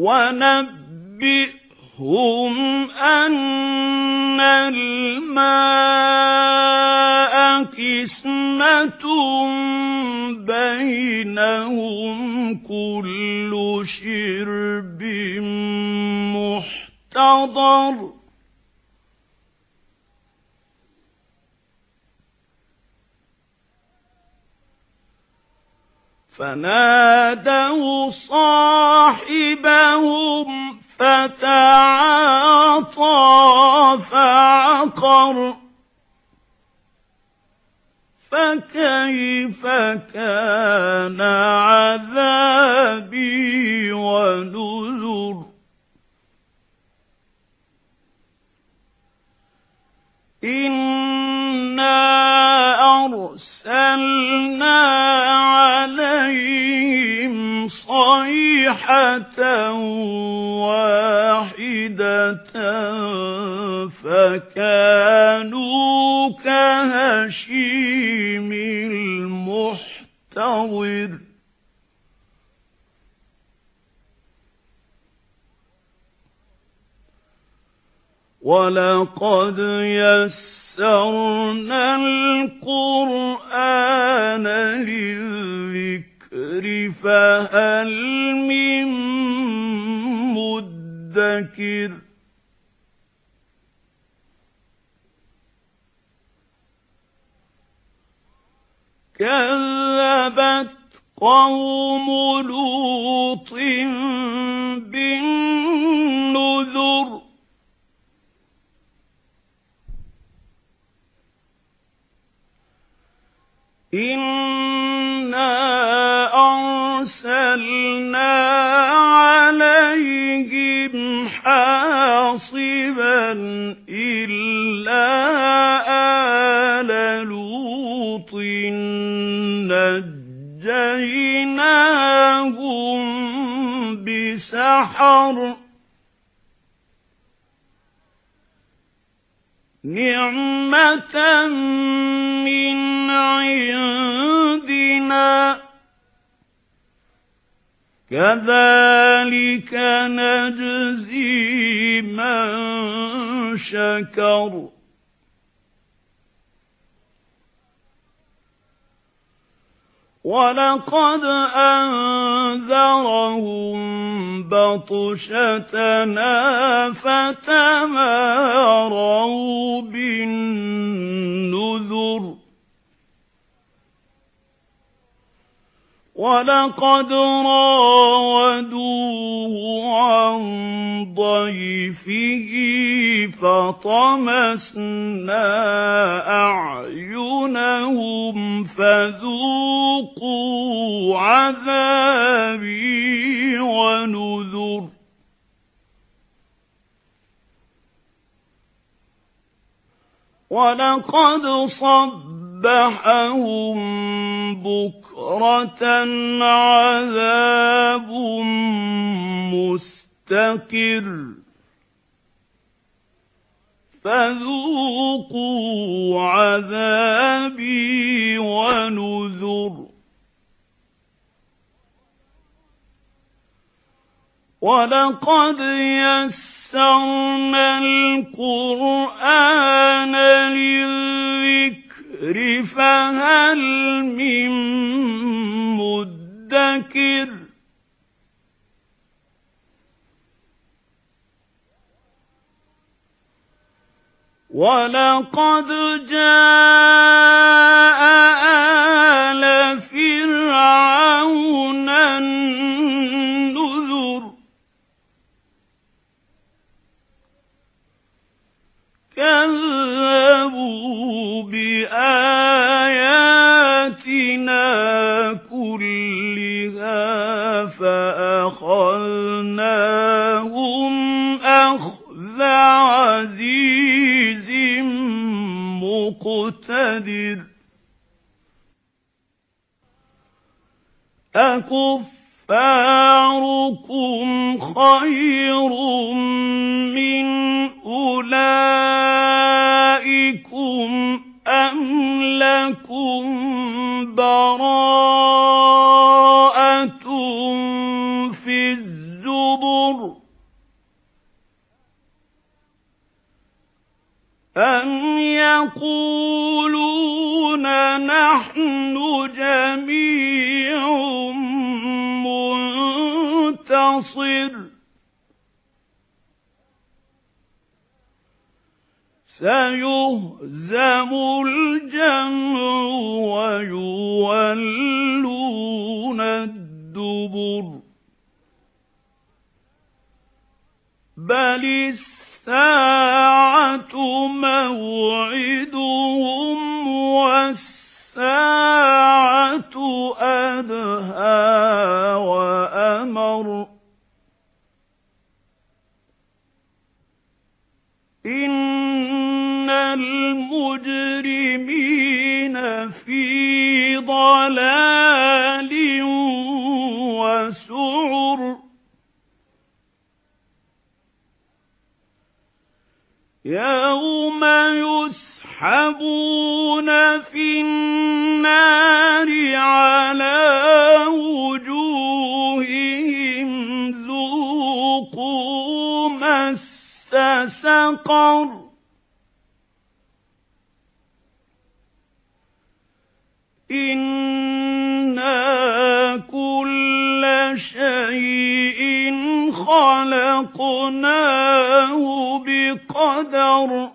وَنَبِّئْهُمْ أَنَّ الْمَاءَ قِسْمَةٌ بَيْنَهُمْ كُلُّ شِرْبٍ مُحْتَضَرٌ. فَنَادَوْا صَاحِبَهُمْ فَتَعَاطَى فَعَقَرَ فَكَيْفَ كَانَ عَذَابِي وَنُذُرِ إِنَّا أَرْسَلْنَا صَيْحَةً وَاحِدَةً فَكَانُوا كَهَشِيمِ الْمُحْتَظِرِ وَلَقَدْ يَسَّرْنَا الْقُرْآنَ لِلذِّكْرِ فَهَلْ كَذَّبَتْ قَوْمُ لُوطٍ بِالنُّذُرِ. إِنَّا أَرْسَلْنَا عَلَيْهِمْ حَاصِبًا بِسَحَرٍ نِعْمَةً مِنْ عِنْدِنَا. كَذَلِكَ نَجْزِي مَنْ شَكَرَ. وَلَقَدْ أَنذَرَهُم بَطْشَتَنَا فَتَمَارَوْا بِالنُّذُرِ وَلَقَدْ رَاوَدُوهُ عَن ضَيْفِهِ فَطَمَسْنَا أَعْيُنَهُمْ فَذُوقُوا عَذَابِي وَنُذُرِ. وَلَقَدْ صَبَّحَهُم بُكْرَةً عَذَابٌ مُسْتَقِرٌّ فَذُوقُوا عَذَابِي وَنُذُرِ وَلَقَدْ يَسَّرْنَا الْقُرْآنَ لِلذِّكْرِ فَهَلْ مِن مُّدَّكِرٍ. وَلَقَدْ جَاءَ آلَ فِرْعَوْنَ النُّذُرُ. كَذَّبُوا فَأَخَذْنَاهُمْ أَخْذَ عَزِيزٍ مُقْتَدِرٍ أَكُفَّارُكُمْ خَيْرٌ مِنْ أُولَئِكُمْ جميع منتصر. سيهزم الجمع ويولون الدبر. بل الساعة ضلال وسعر. يَوْمَ يُسْحَبُونَ فِي النَّارِ عَلَى وُجُوهِهِمْ ذُوقُوا مَسَّ سَقَرَ. إِنَّا الأرض